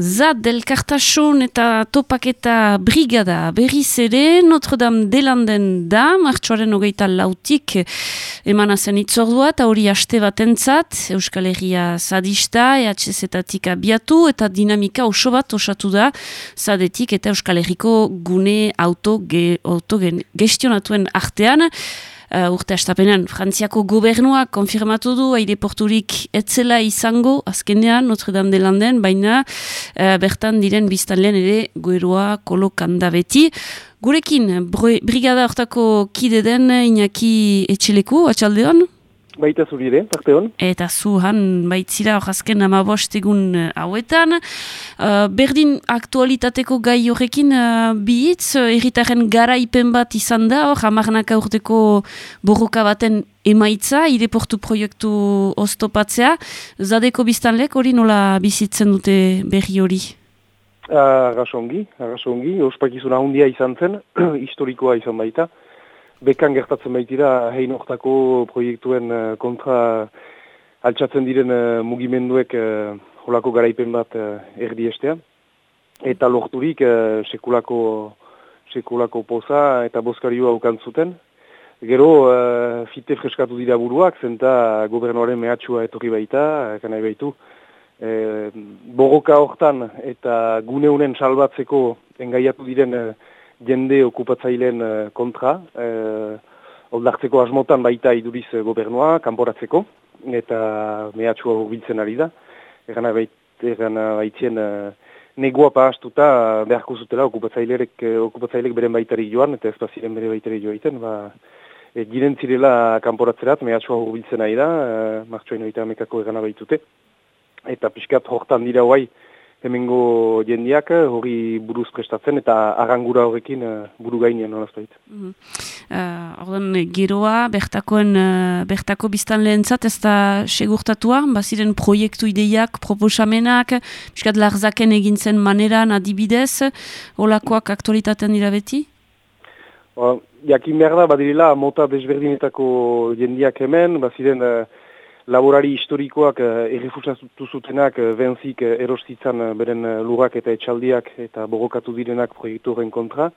Zad, elkartasun eta topaketa brigada. Berriz ere, Notre Dame delanden da, martxoaren hogeita lautik emana zen itzordua, eta hori haste bat entzat, Euskal Herria zadista, EHZ-etatik abiatu, eta dinamika oso bat osatu da, zadetik eta Euskal Herriko gune auto, ge, auto gestionatuen artean, uh, urte astapenean Frantziako gobernua konfirmatu du aireporturik etzela izango azkenean Notre Dame de Landen, baina uh, bertan diren biztanlean ere goeroa kolokanda beti. Gurekin, brigada hortako kide den Iñaki Etxeleku, atxaldeon? Baita zuri ere, parte hon. Eta zuhan baitzira horazken amabost egun uh, hauetan. Uh, berdin aktualitateko gai horrekin uh, bihitz, erritaren garaipen bat izan da, hor, amarnaka urteko borroka baten emaitza, ireportu proiektu oztopatzea. Zadeko biztanlek hori nola bizitzen dute berri hori? Arrasongi, arrasongi, ospakizuna hundia izan zen, historikoa izan baita bekan gertatzen baitira hein hortako proiektuen uh, kontra altxatzen diren uh, mugimenduek uh, holako garaipen bat erdi estea. Eta lorturik sekulako, sekulako poza eta boskarioa ukantzuten. Gero, fite freskatu dira buruak, zenta gobernuaren mehatxua etorri baita, kanai baitu. E, borroka hortan eta guneunen salbatzeko engaiatu diren jende okupatzaileen uh, kontra, uh, oldartzeko asmotan baita iduriz uh, gobernua, kanporatzeko, eta mehatxua hurbiltzen ari da. Egan baitzien uh, negoa pahastuta beharko zutela okupatzailek, okupatzailek beren baitari joan, eta espaziren bere baitari joaiten, ba, e, giren zirela kanporatzerat, mehatxua hurbiltzen ari da, uh, martxoa inoita amekako egan baitute. Eta pixkat hortan dira hoai, hemengo jendiak hori buruz prestatzen eta arangura horrekin uh, buru gainean nolazpait. Mm -hmm. geroa, bertakoen, uh, bertako biztan lehentzat ez da segurtatua, baziren proiektu ideiak, proposamenak, miskat larzaken egintzen maneran adibidez, olakoak aktualitatean dira beti? jakin behar da, badirila, mota desberdinetako jendiak hemen, baziren... Uh, laborari historikoak uh, errefusatu zutenak uh, benzik uh, erostitzan beren lurrak eta etxaldiak eta borokatu direnak proiektu horren kontra.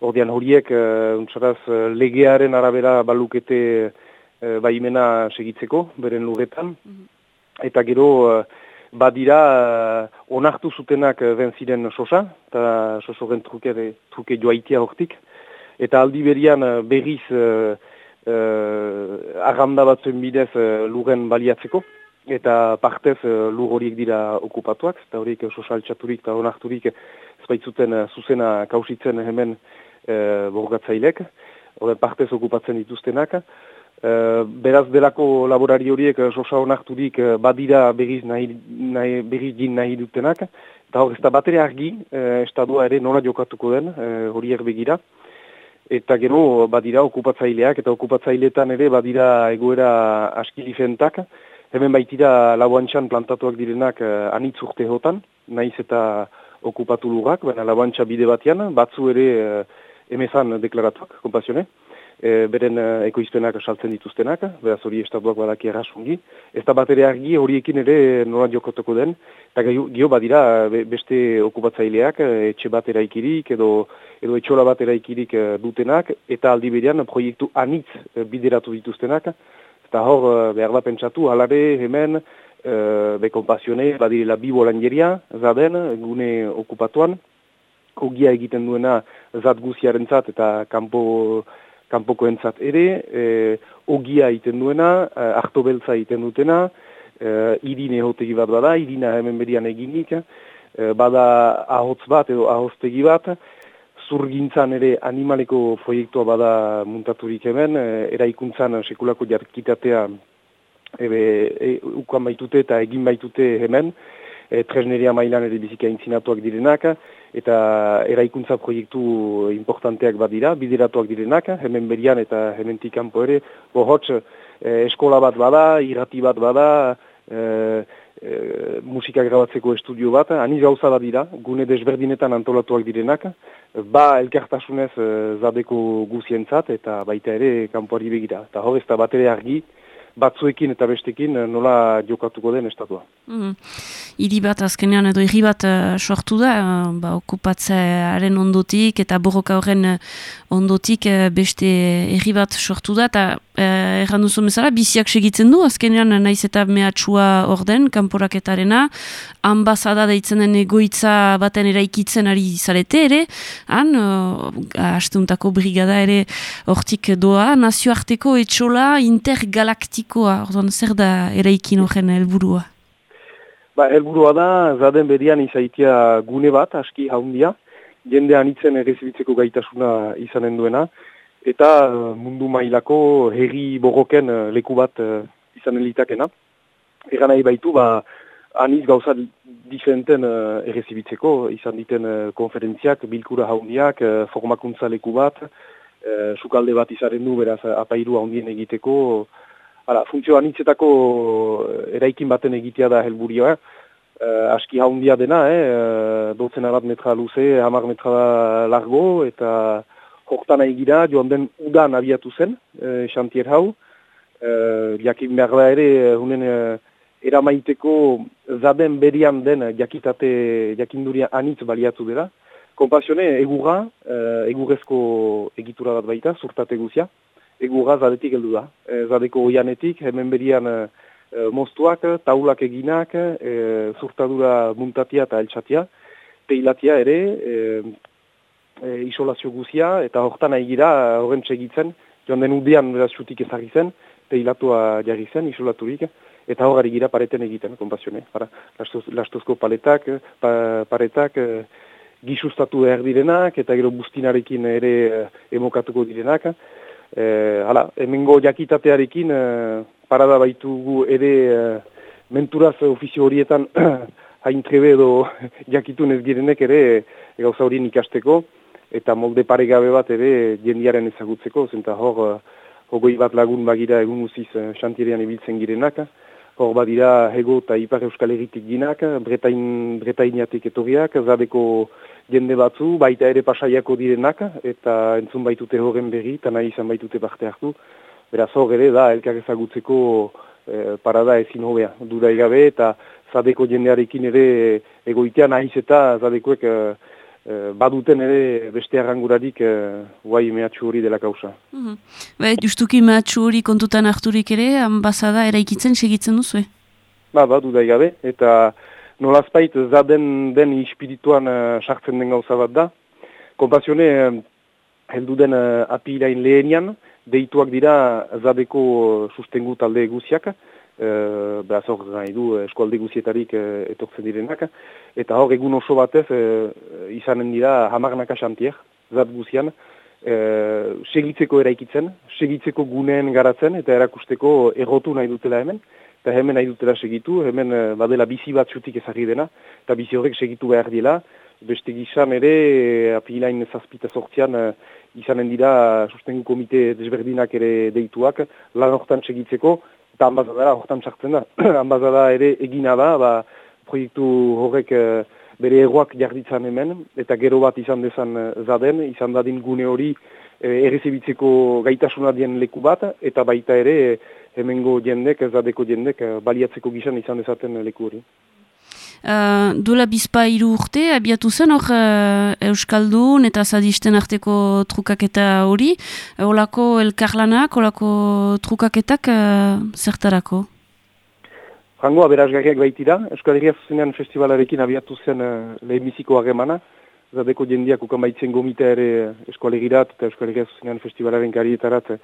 Ordean horiek, uh, legearen arabera balukete baimena segitzeko, beren lurretan. Mhm. Eta gero, badira, onartu zutenak benziren sosa, eta sosoren truke, truke joaitia hortik. Eta aldi berian berriz uh, aganda batzuen bidez uh, luren baliatzeko, eta partez uh, lur horiek dira okupatuak, eta horiek sosaltxaturik eta onarturik ezbaitzuten uh, zuzena kausitzen hemen uh, borgatzailek, hori partez okupatzen dituztenak. Uh, beraz delako laborari horiek sosa onarturik uh, badira berriz nahi, nahi, berriz din nahi dutenak, eta hori ez da batere argi, uh, estadua ere nola jokatuko den, uh, horiek begira. Eta gero, badira okupatzaileak, eta okupatzaileetan ere badira egoera askilifentak. Hemen baitira lauantxan plantatuak direnak uh, anitz urte hotan, naiz eta okupatu lugak, baina lauantxa bide batean, batzu ere uh, emezan deklaratuak, kompazione e, beren uh, ekoizpenak saltzen dituztenak, beraz hori estatuak badaki errasungi. Ez da bat argi horiekin ere nola jokotoko den, eta gio badira beste okupatzaileak etxe bat eraikirik edo, edo etxola bat eraikirik dutenak, eta aldi berean proiektu anitz bideratu dituztenak, eta hor behar da pentsatu, alare hemen, uh, be kompazione, badirela bi bolangeria, zaden, gune okupatuan, kogia egiten duena zat guziaren zat, eta kanpo kanpoko entzat ere, e, ogia iten duena, e, beltza iten dutena, e, irine hotegi bat bada, irina hemen berian eginik, e, bada ahotz bat edo ahoztegi bat, zurgintzan ere animaleko proiektua bada muntaturik hemen, e, eraikuntzan sekulako jarkitatea ebe, e, ukan baitute eta egin baitute hemen, e, tresneria mailan ere bizika intzinatuak direnak, eta eraikuntza proiektu importanteak badira, bideratuak direnak, hemen berian eta hemen tikampo ere, bohotz, e, eskola bat bada, irrati bat bada, e, e, musika grabatzeko estudio bat, ani gauza da dira, gune desberdinetan antolatuak direnak, ba elkartasunez e, zadeko guzientzat eta baita ere kanpoari begira. Eta hor ez da bat ere argi, batzuekin eta bestekin nola jokatuko den estatua. Mm Iri bat azkenean edo irri bat sortu da, ba, okupatzearen ondotik eta borroka horren ondotik beste irri bat sortu da, eta eh, erran duzu bezala, biziak segitzen du, azkenean naiz eta mehatxua orden, kanporaketarena, ambazada deitzen den egoitza baten eraikitzen ari zarete ere, han, uh, brigada ere hortik doa, nazioarteko etxola intergalaktikoa, orduan zer da eraikin horren helburua? Ba, helburua da, zaden berian izaitia gune bat, aski haundia, jende anitzen errezibitzeko gaitasuna izanen duena, eta uh, mundu mailako herri borroken uh, leku bat uh, izanen litakena. Egan nahi baitu, ba, aniz gauza diferenten uh, errezibitzeko, izan diten uh, konferentziak, bilkura haundiak, uh, formakuntza leku bat, uh, sukalde bat izaren du, beraz, apairu haundien egiteko, Hala, funtzio anitzetako eraikin baten egitea da helburioa. Uh, aski haundia dena, eh? dotzen abat metra luze, hamar metra largo, eta hortan egira, joan den udan abiatu zen, uh, xantier hau. Uh, jakin behar da ere, hunen eramaiteko zaden berian den jakitate jakinduria anitz baliatu dela. Kompazione, egurra, uh, egurrezko egitura bat baita, zurtate guzia. Egurra zadetik heldu da. E, zadeko oianetik, hemen berian e, moztuak, taulak eginak, e, zurtadura muntatia eta eltsatia. Peilatia ere, e, e, isolazio guzia, eta hortan egira horren txegitzen, joan den udean beraztutik ezagri zen, peilatua jarri zen, isolaturik eta hor gira pareten egiten, konpazione. Lastozko paletak, pa, paretak, e, gisustatu behar direnak, eta gero bustinarekin ere e, emokatuko direnak. E, hala, emengo jakitatearekin e, parada baitugu ere e, menturaz ofizio horietan hain trebe edo jakitun ez girenek ere e, gauza horien ikasteko, eta molde paregabe bat ere jendiaren ezagutzeko, zenta hor, hogoi bat lagun bagira egun uziz xantirean ibiltzen girenak, Hor badira hego eta ipar euskal egitik ginak, bretain, bretainiatik etorriak, zadeko jende batzu, baita ere pasaiako direnak, eta entzun baitute horren berri, eta nahi izan baitute parte hartu. Beraz hor ere da, elkar ezagutzeko e, parada ezin hobea, duda egabe, eta zadeko jendearekin ere egoitean nahiz eta zadekoek e, Eh, baduten ere beste arrangurarik e, guai mehatxu hori dela kausa. Mm -hmm. justuki mehatxu hori kontutan harturik ere, ambazada eraikitzen segitzen duzu, Ba, badu da gabe, eta nolazpait zaden den ispirituan uh, sartzen den gauza bat da. Kompazione, uh, heldu den uh, apilain lehenian, deituak dira zadeko sustengu talde eguziak, e, behaz hor nahi du eskualde guzietarik e, etortzen direnak, eta hor egun oso batez e, izanen dira hamarnaka xantier, zat guzian, e, segitzeko eraikitzen, segitzeko guneen garatzen, eta erakusteko errotu nahi dutela hemen, eta hemen nahi dutela segitu, hemen e, badela bizi bat zutik ezagri dena, eta bizi horrek segitu behar dela, beste gizan ere, apilain zazpita sortzian, e, izanen dira sustengu komite desberdinak ere deituak, lan hortan segitzeko, eta ambazadara horretan txartzen da. ambazada ere egina da, ba, proiektu horrek e, bere egoak jarditzan hemen, eta gero bat izan dezan e, zaden, izan dadin gune hori e, errezibitzeko gaitasuna dien leku bat, eta baita ere hemengo jendek, zadeko jendek, baliatzeko gizan izan dezaten leku hori. Uh, duela bizpa iru urte, abiatu zen hor uh, Euskaldun eta zadisten arteko trukaketa hori. Uh, olako elkarlanak, olako trukaketak uh, zertarako? Frango, aberazgarriak baitira. Euskal Herria zuzenean festivalarekin abiatu zen uh, lehemiziko hagemana. Zadeko jendiak ukan baitzen gomita ere Euskal Herriat eta Herria zuzenean festivalaren karietarat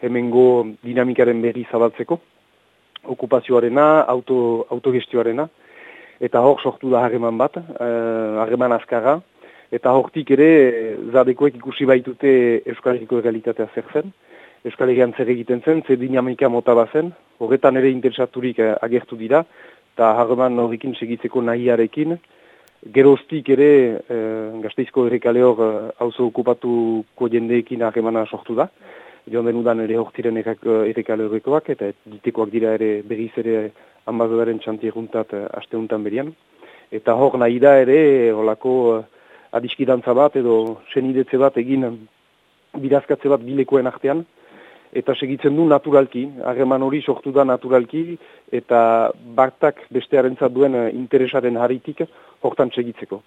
hemengo dinamikaren berri zabaltzeko. Okupazioarena, auto, autogestioarena eta hor sortu da harreman bat, uh, harreman azkara, eta hortik ere zadekoek ikusi baitute Euskal Herriko realitatea zer zen, Euskal Herrian zer egiten zen, zer dinamika mota bazen, horretan ere interesaturik uh, agertu dira, eta harreman horrekin segitzeko nahiarekin, geroztik ere uh, gazteizko errekale hor hauzo okupatuko jendeekin harremana sortu da, joan denudan ere hortiren errekale horrekoak, eta ditekoak dira ere berriz ere ambazadaren txantieruntat eh, asteuntan berian. Eta hor nahi da ere, holako uh, adiskidantza bat edo senidetze bat egin birazkatze bat bilekoen artean. eta segitzen du naturalki, harreman hori sortu da naturalki, eta bartak bestearen duen interesaren haritik hortan segitzeko.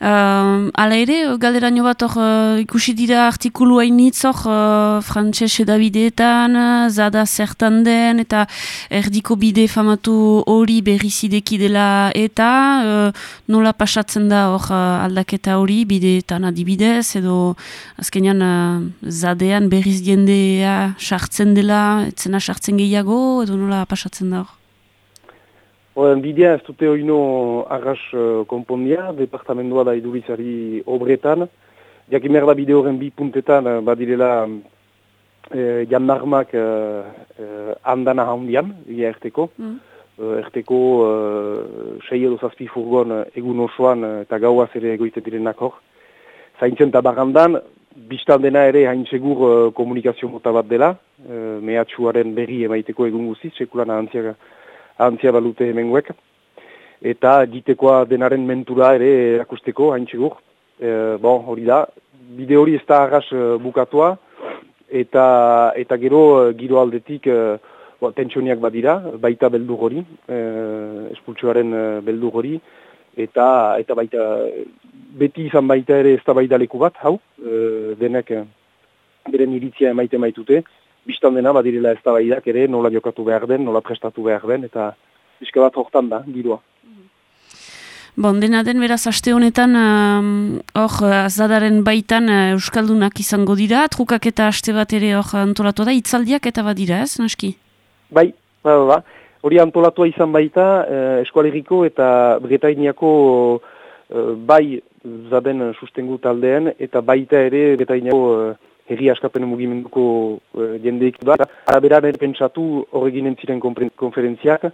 Uh, ala ere, galderaino bat hor uh, ikusi dira artikulu hainitz hor uh, frantxez edabideetan, zada zertan den, eta erdiko bide famatu hori berrizideki dela eta uh, nola pasatzen da hor uh, aldaketa hori bideetan adibidez, edo azkenean uh, zadean berriz jendea sartzen dela, etzena sartzen gehiago, edo nola pasatzen da hor? Oden, bidea ez dute oino arras uh, konpondia, departamentoa da idurizari obretan. Jakimer da bide horren bi puntetan uh, badirela uh, jan narmak uh, uh, andana haundian, ia erteko. Mm. Uh, erteko uh, sei edo zazpi furgon egun osoan eta gauaz ere egoite direnak hor. Zaintzen tabarandan, biztan dena ere hain segur uh, komunikazio mota bat dela, uh, mehatxuaren berri emaiteko egun guziz, sekulan ahantziaga antzia balute hemenguek. Eta ditekoa denaren mentura ere erakusteko, hain txegur. E, bon, hori da, bide hori ez da arras e, bukatua, eta, eta gero e, giro aldetik e, bo, tentsioniak badira, baita beldur hori, e, espultsuaren e, beldur hori, eta, eta baita beti izan baita ere ez da baita leku bat, hau, e, denek beren iritzia emaite maitute, biztan dena badirela ez da ere nola jokatu behar den, nola prestatu behar den, eta bizka bat hortan da, giroa. Bon, dena den beraz aste honetan, hor, uh, azadaren baitan uh, Euskaldunak izango dira, trukak eta aste bat ere hor antolatu da, itzaldiak eta badira ez, naski? Bai, ba, ba, ba. Hori antolatua izan baita, uh, eskualeriko eta Bretainiako uh, bai zaden sustengu taldeen, eta baita ere Bretainiako uh, herri askapen mugimenduko uh, jendeik da. Araberaren pentsatu horregin entziren konferentziak.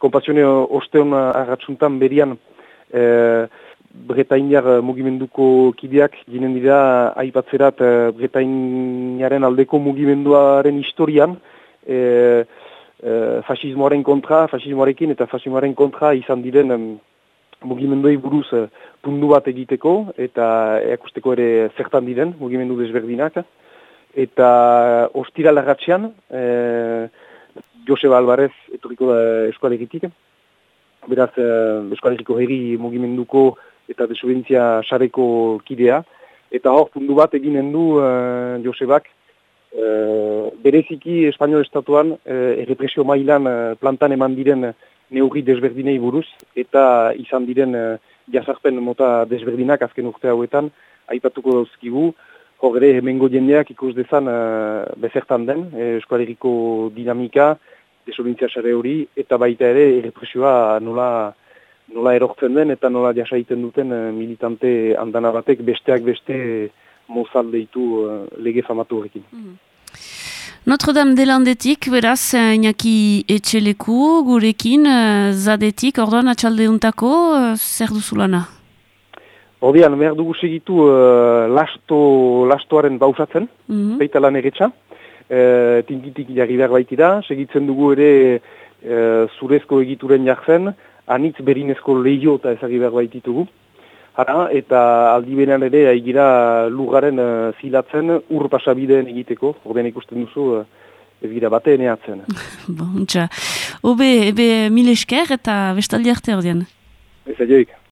Kompazione osteon agatsuntan berian uh, Bretainiar mugimenduko kideak ginen dira aipatzerat uh, Bretainiaren aldeko mugimenduaren historian uh, uh, fasismoaren kontra, fasismoarekin eta fasismoaren kontra izan diren mugimenduei buruz pundu bat egiteko eta eakusteko ere zertan diren mugimendu desberdinak. Eta ostira lagatzean, e, Joseba Alvarez etoriko da eskualegitik. Beraz, e, eskualegiko herri mugimenduko eta desubentzia sareko kidea. Eta hor, pundu bat eginen du e, Josebak, e, bereziki Espainiol Estatuan e, errepresio mailan plantan eman diren neurri desberdinei buruz, eta izan diren e, jazarpen mota desberdinak azken urte hauetan, aipatuko dauzkigu, hogere hemengo jendeak ikus dezan uh, bezertan den, e, eskualeriko dinamika, desolintzia sare hori, eta baita ere errepresioa nola, nola erortzen den, eta nola jasaiten duten uh, militante andana batek besteak beste mozal deitu uh, lege famatu horrekin. Mm Notre Dame de Landetik, beraz, inaki etxeleku, gurekin, zadetik, ordoan atxalde untako, zer duzulana? Ordean, behar dugu segitu uh, lasto, lastoaren bauzatzen, mm -hmm. peita lan egetxa, uh, tinkitik jarri behar baitira, segitzen dugu ere uh, zurezko egituren jartzen, anitz berinezko lehio eta ezagi behar baititugu. Hara, eta aldi benean ere haigira lugaren uh, zilatzen ur pasabideen egiteko, ordean ikusten duzu uh, ez gira bate eneatzen. bon, txa. Obe, ebe mil esker eta bestaldi arte ordean. Ez